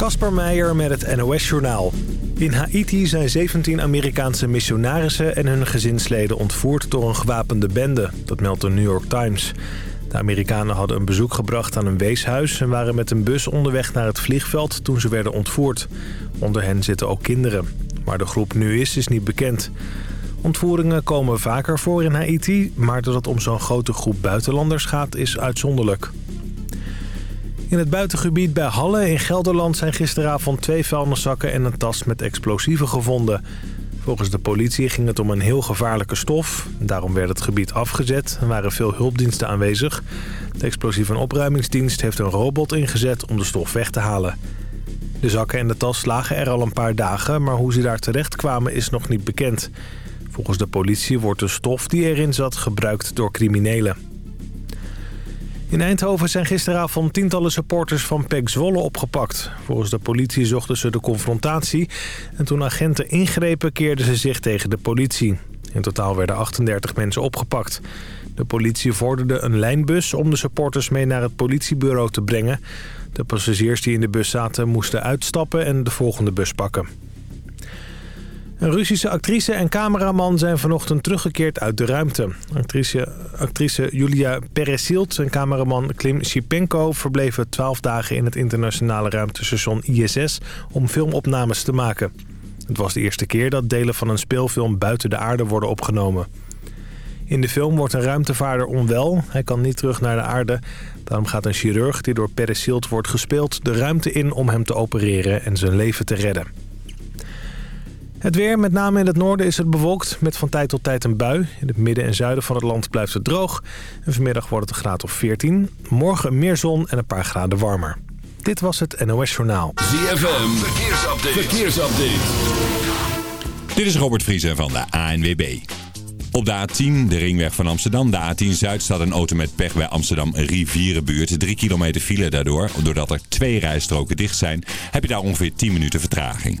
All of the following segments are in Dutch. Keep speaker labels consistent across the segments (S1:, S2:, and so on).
S1: Kasper Meijer met het NOS-journaal. In Haiti zijn 17 Amerikaanse missionarissen en hun gezinsleden ontvoerd door een gewapende bende. Dat meldt de New York Times. De Amerikanen hadden een bezoek gebracht aan een weeshuis... en waren met een bus onderweg naar het vliegveld toen ze werden ontvoerd. Onder hen zitten ook kinderen. Waar de groep nu is, is niet bekend. Ontvoeringen komen vaker voor in Haiti... maar dat het om zo'n grote groep buitenlanders gaat, is uitzonderlijk. In het buitengebied bij Halle in Gelderland zijn gisteravond twee vuilniszakken en een tas met explosieven gevonden. Volgens de politie ging het om een heel gevaarlijke stof. Daarom werd het gebied afgezet en waren veel hulpdiensten aanwezig. De explosieve opruimingsdienst heeft een robot ingezet om de stof weg te halen. De zakken en de tas lagen er al een paar dagen, maar hoe ze daar terecht kwamen is nog niet bekend. Volgens de politie wordt de stof die erin zat gebruikt door criminelen. In Eindhoven zijn gisteravond tientallen supporters van PEC Zwolle opgepakt. Volgens de politie zochten ze de confrontatie... en toen agenten ingrepen keerden ze zich tegen de politie. In totaal werden 38 mensen opgepakt. De politie vorderde een lijnbus om de supporters mee naar het politiebureau te brengen. De passagiers die in de bus zaten moesten uitstappen en de volgende bus pakken. Een Russische actrice en cameraman zijn vanochtend teruggekeerd uit de ruimte. Actrice, actrice Julia Peresilt en cameraman Klim Shipenko verbleven 12 dagen in het internationale ruimtestation ISS om filmopnames te maken. Het was de eerste keer dat delen van een speelfilm buiten de aarde worden opgenomen. In de film wordt een ruimtevaarder onwel. Hij kan niet terug naar de aarde. Daarom gaat een chirurg die door Peresilt wordt gespeeld de ruimte in om hem te opereren en zijn leven te redden. Het weer, met name in het noorden, is het bewolkt met van tijd tot tijd een bui. In het midden en zuiden van het land blijft het droog. En vanmiddag wordt het een graad of 14. Morgen meer zon en een paar graden warmer. Dit was het NOS Journaal.
S2: ZFM, verkeersupdate. verkeersupdate.
S3: Dit is Robert Vriezen van de ANWB. Op de A10, de ringweg van Amsterdam. De A10 Zuid staat een auto met pech bij Amsterdam Rivierenbuurt. Drie kilometer file daardoor. Doordat er twee rijstroken dicht zijn, heb je daar ongeveer 10 minuten vertraging.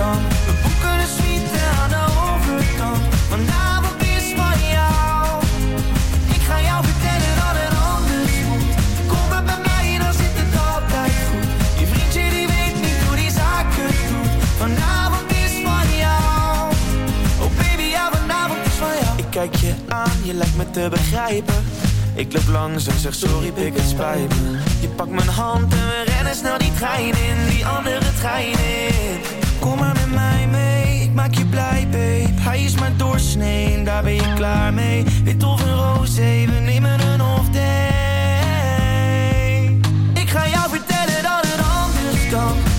S4: We boeken een suite aan de overkant. Vanavond is van jou. Ik ga jou vertellen dat het anders moet. Kom maar bij mij, dan zit het altijd goed. Je vriendje die weet niet hoe die zaken doet. Vanavond is van jou. Oh baby, ja vanavond is van jou. Ik kijk je aan, je lijkt me te begrijpen. Ik loop langs en zeg sorry, pik het spijt. Je pakt mijn hand en we rennen snel die trein in, die andere trein in. Kom maar met mij mee, ik maak je blij, babe. Hij is maar doorsnee, daar ben je klaar mee. Wit of een roze, we nemen een of. Ik ga jou vertellen dat het anders kan.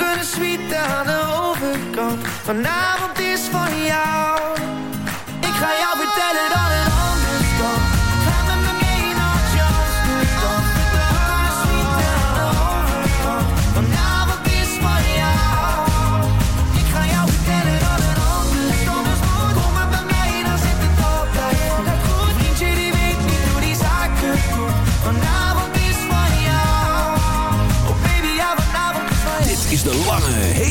S4: Een suite aan de overkant. Vanavond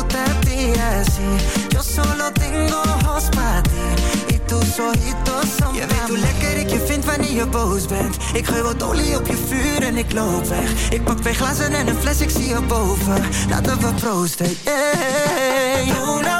S5: gusta a ti así. Yo solo tengo ojos para ti y tus ojitos son Je weet hoe lekker ik je vind wanneer je boos bent. Ik gooi wat olie op je vuur en ik loop weg. Ik pak twee glazen en een fles, ik zie je boven. Laten we proosten, yeah.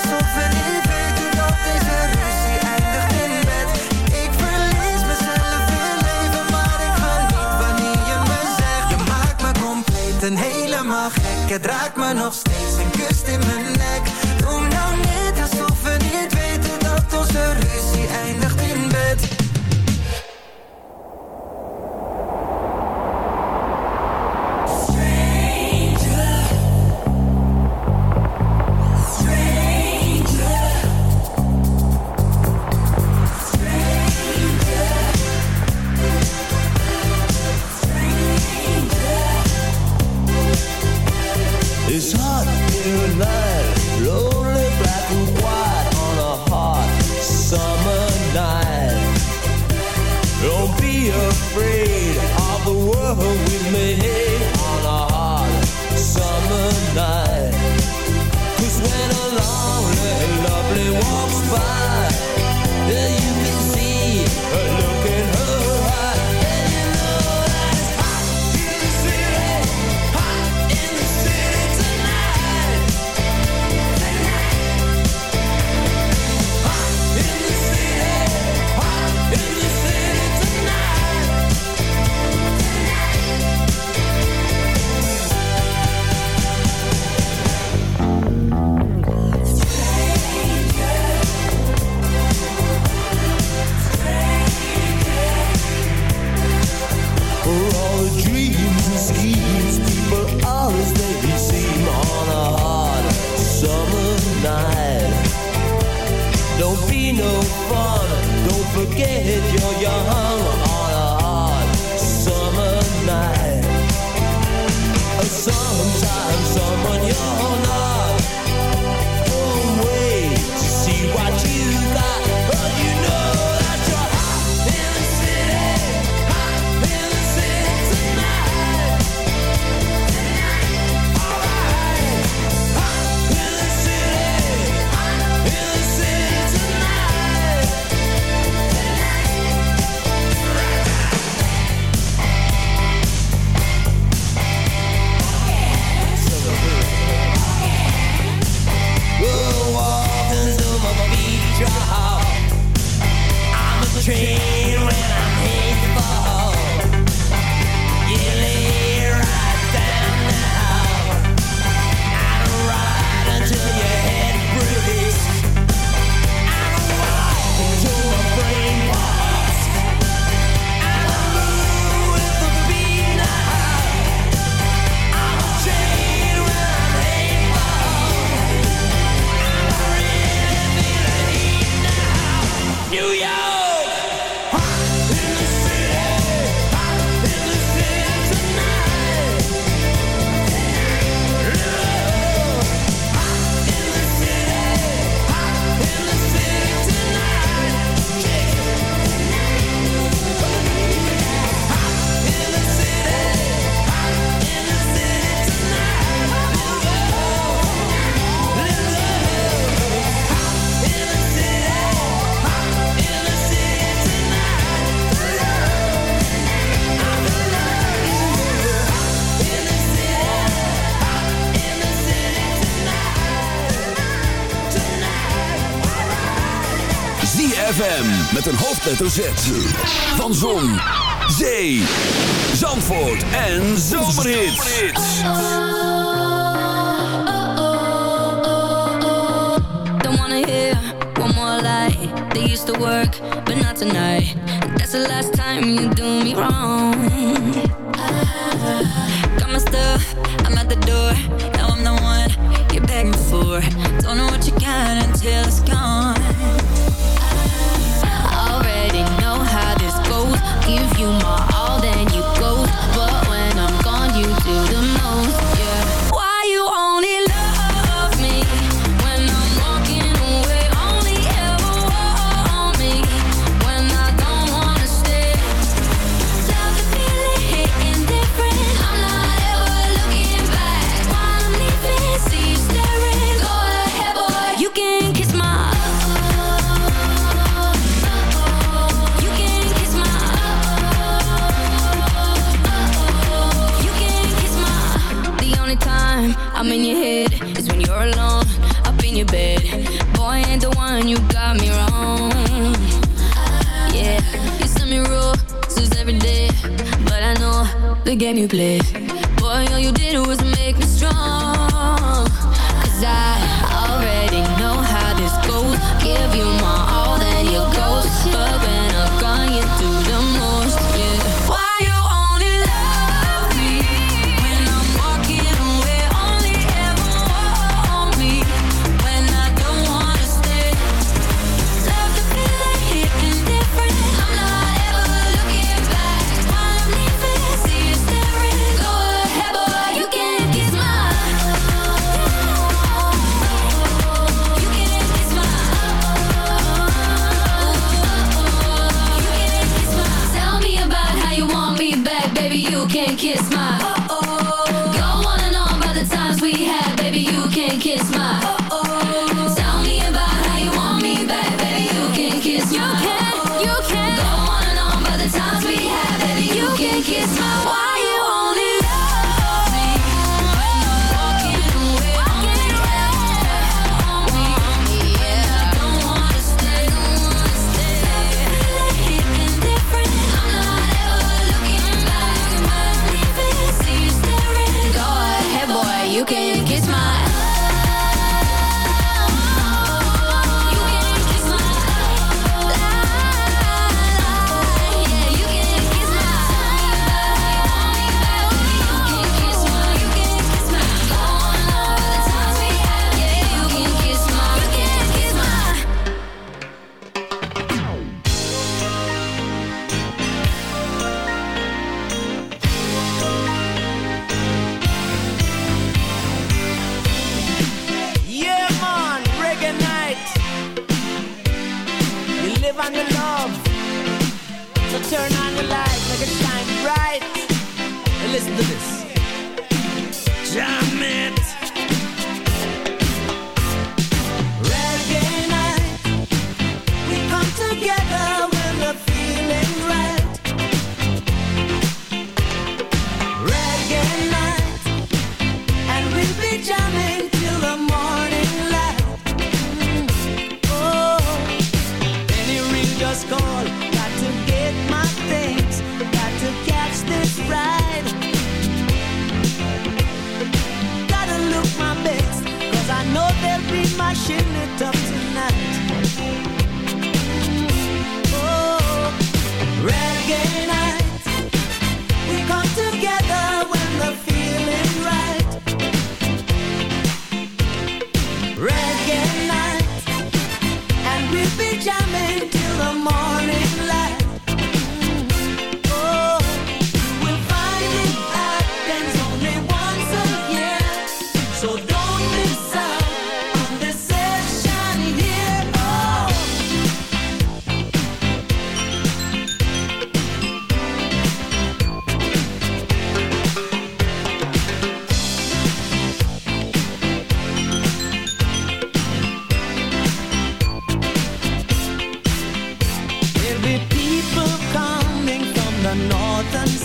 S5: Helemaal gek. Draagt me nog steeds en kust in mijn nek. Doe nou niet alsof we niet weten dat onze ruzie eindigt
S2: hoofdletter Z. Van Zon, Zee, Zandvoort en Zomerhits.
S6: Don't wanna hear one more lie. They used to work, but not tonight. That's the last time you do me wrong. Got my stuff, I'm at the door. Now I'm the one you're begging for. Don't know what you can until it's gone.
S7: A new place.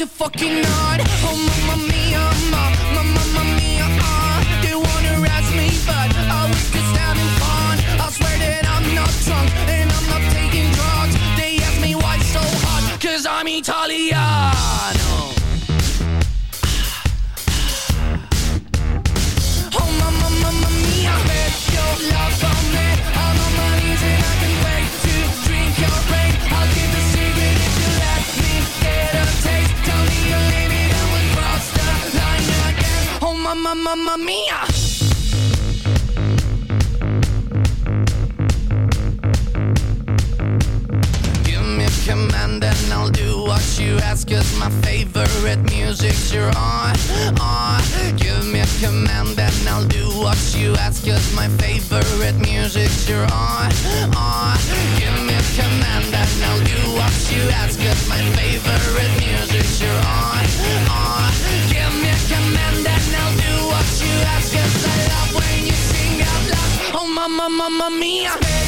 S8: you fucking what you ask is my favorite music's your on, on. Give me a command and I'll do what you ask is my favorite music's your on, on. Give me a command and I'll do what you ask is my favorite music you're on, on. Give me a command and I'll do what you ask is I love when you sing out loud. Oh mama, mama mia.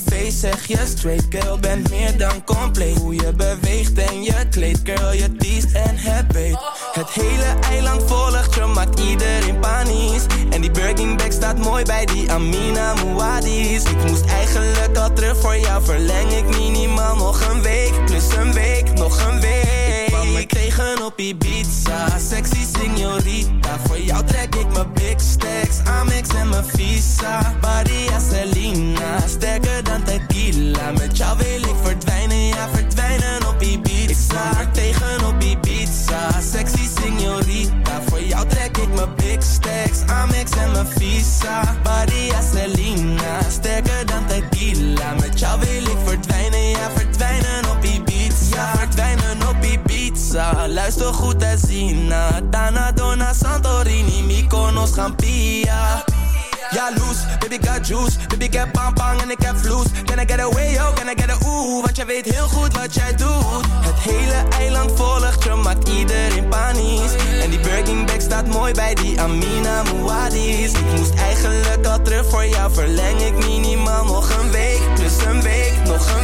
S9: face, zeg je straight Girl, bent meer dan compleet. Hoe je beweegt en je kleed Girl, je teest en happy. Het hele eiland volgt je, maakt iedereen panisch. En die Birkin bag staat mooi bij die Amina Muadi's. Ik moest eigenlijk al terug voor jou Verleng ik minimaal nog een week. Plus een week, nog een week. Ik me tegen op Ibiza. Sexy signorita Voor jou trek ik mijn big stacks. Amex en mijn visa. Body Selena Sterker met jou wil ik verdwijnen, ja verdwijnen op Ibiza. Ik sta er tegen op Ibiza. Sexy signorita Voor jou trek ik mijn big stacks Amex en mijn visa. Badia Selena Sterker dan tequila. Met jou wil ik verdwijnen, ja verdwijnen op Ibiza. Ja verdwijnen op Ibiza. Luister goed en zien Dana, Dona, Santorini Mykonos, Gampia ja, loose, baby got juice. Baby ik heb bang bang en ik heb vloes Can I get away, yo, can I get a ooh? Want jij weet heel goed wat jij doet. Het hele eiland volgt je, maakt iedereen panisch. En die Birkin bag staat mooi bij die Amina Muadis Ik moest eigenlijk al terug voor jou Verleng ik minimaal nog een week. Plus een week, nog een week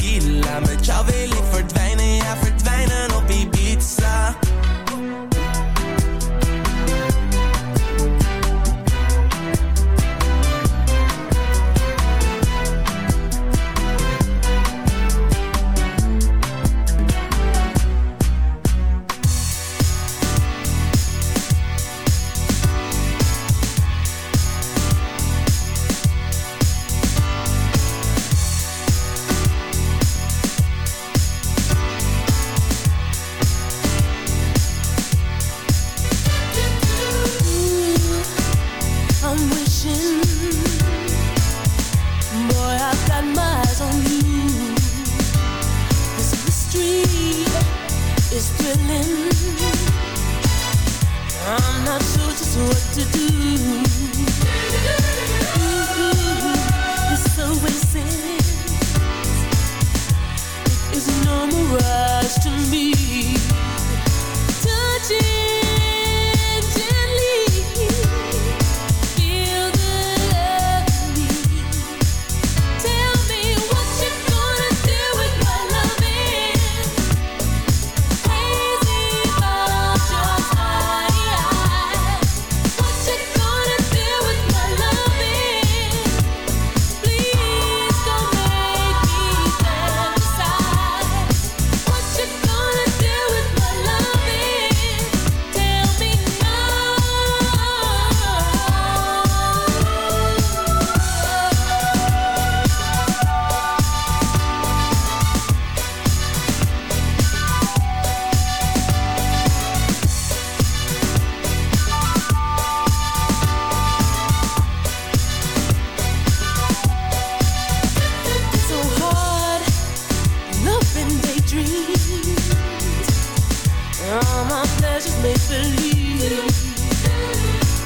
S10: All my pleasures make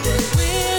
S10: believe.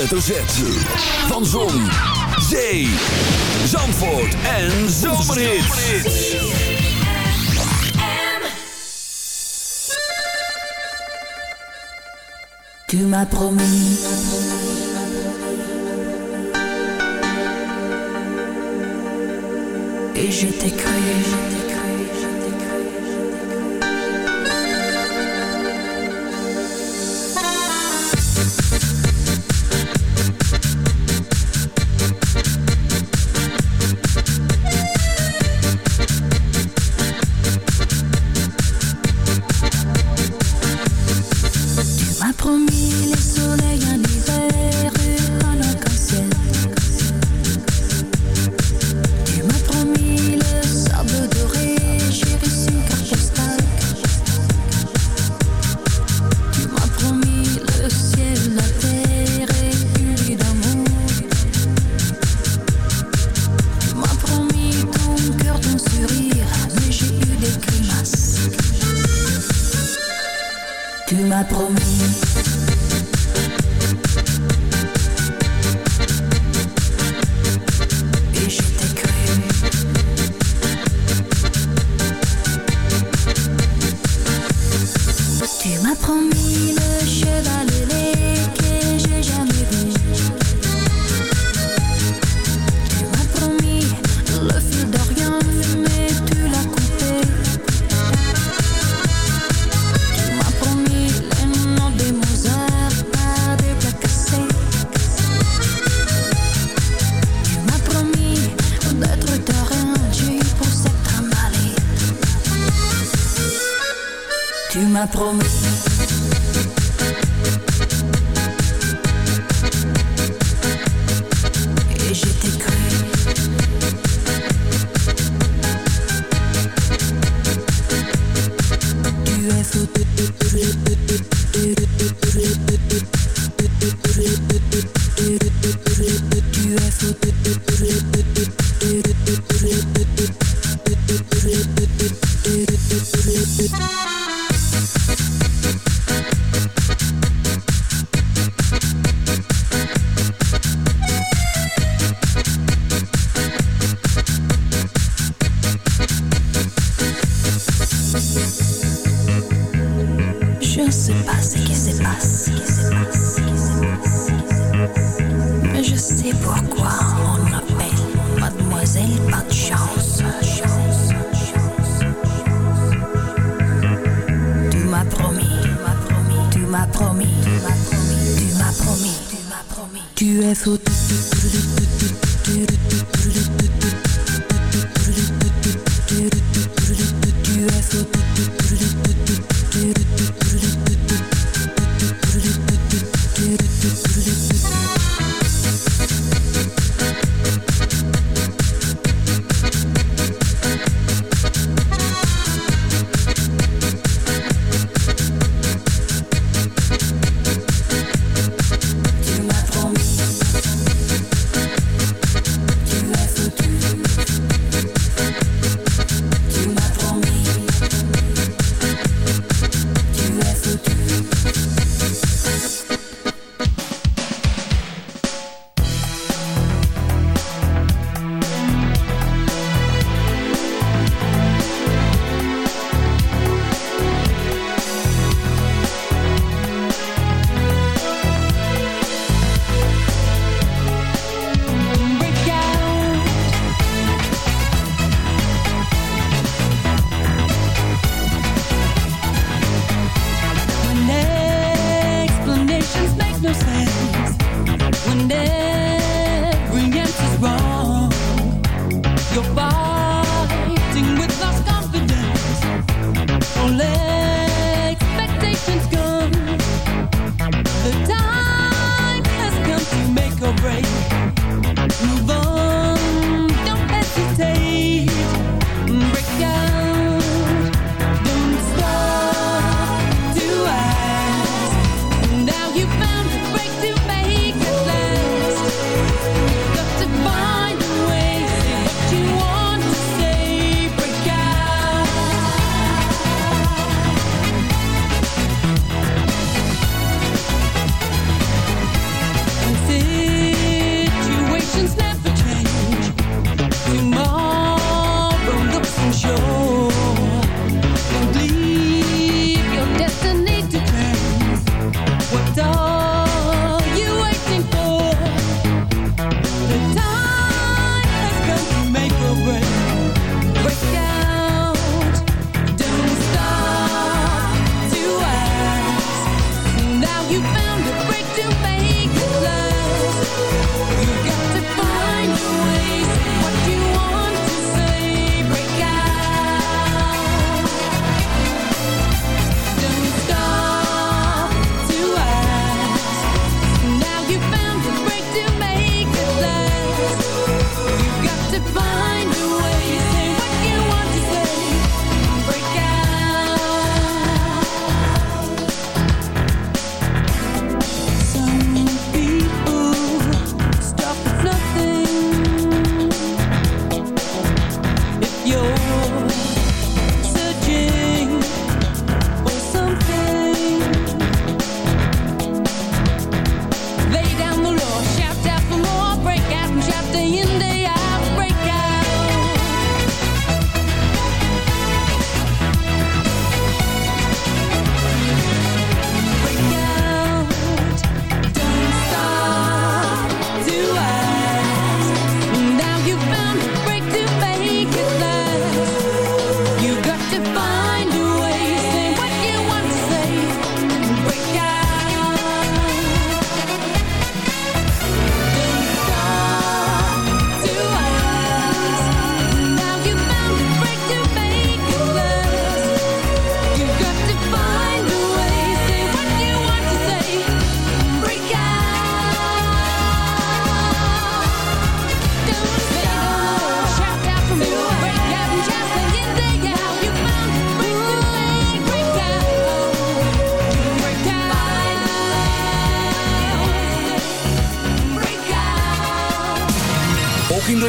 S2: hoofdletter Z. Van Zon, Zee, Zandvoort en Zomerhits.
S11: Tu m'as promis Et je t'ai cru, Tu m'as promis le cheval que les pieds, j'ai jamais vu. Tu m'as promis le fil d'Orient, mais tu l'as compté. Tu m'as promis les nom des Mozart, pas de cacassé. Tu m'as promis d'être arrêté pour cette maladie. Tu m'as promis.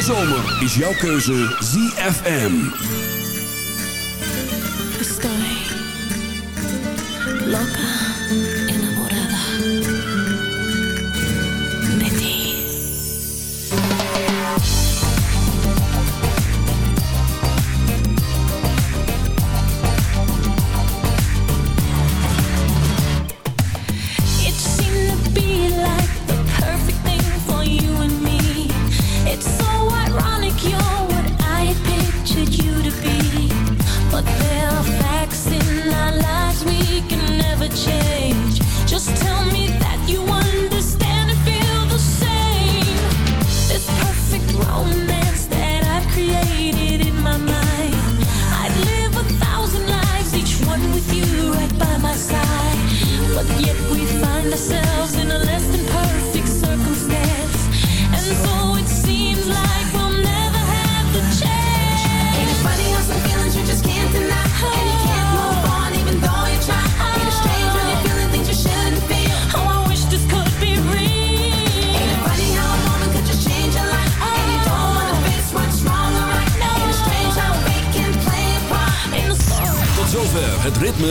S11: de
S2: zomer is jouw keuze ZFM.
S12: Estoy loca.